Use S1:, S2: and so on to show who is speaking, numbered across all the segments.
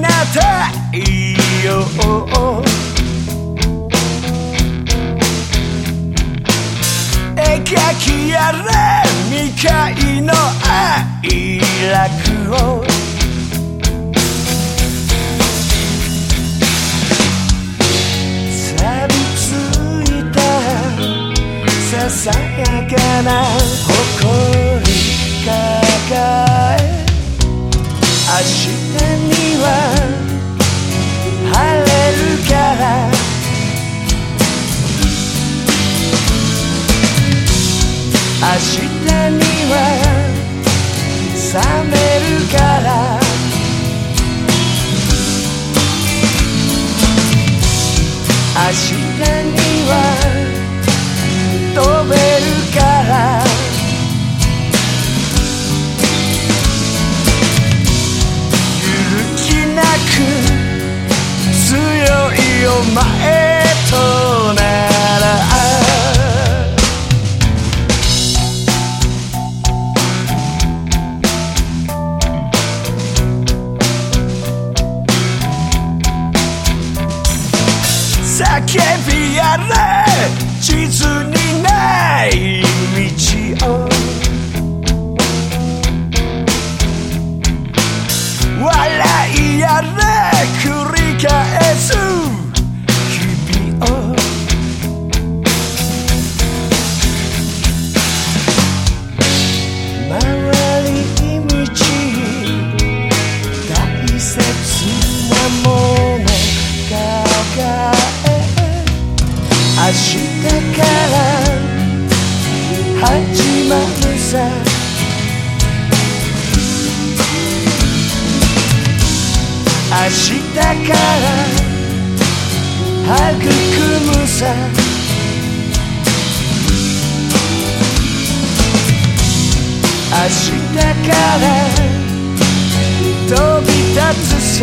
S1: 太陽描きやれ未開の愛楽を。錆びついたささやかな誇り抱え明日には晴れるから明日には覚めるから明日には飛べる前となら叫びやれ。地図にない道を笑いやれ。繰り返す日から始まるさ。明日から育むさ。明日から飛び立つさ。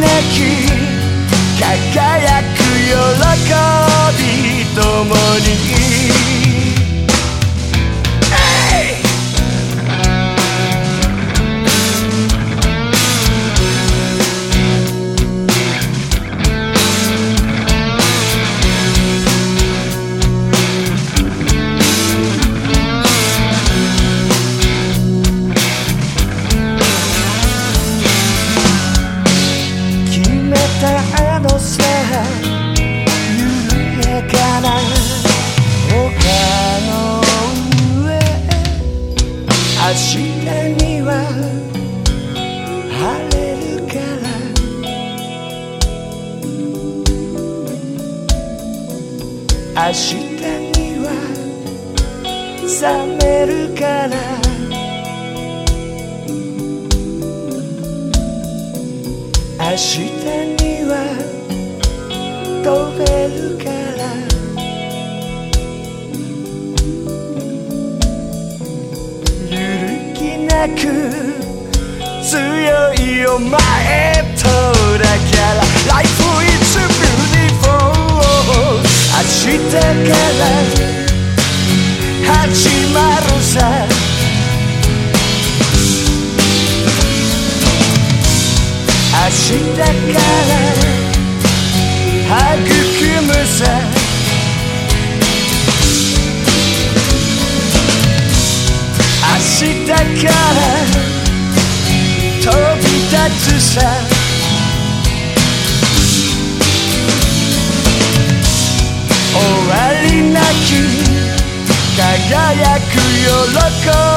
S1: なき輝く喜び共に明日には覚めるから明日には飛べるから揺るぎなく強いお前から育むさ。明日から飛び立つさ。終わりなき輝く喜び。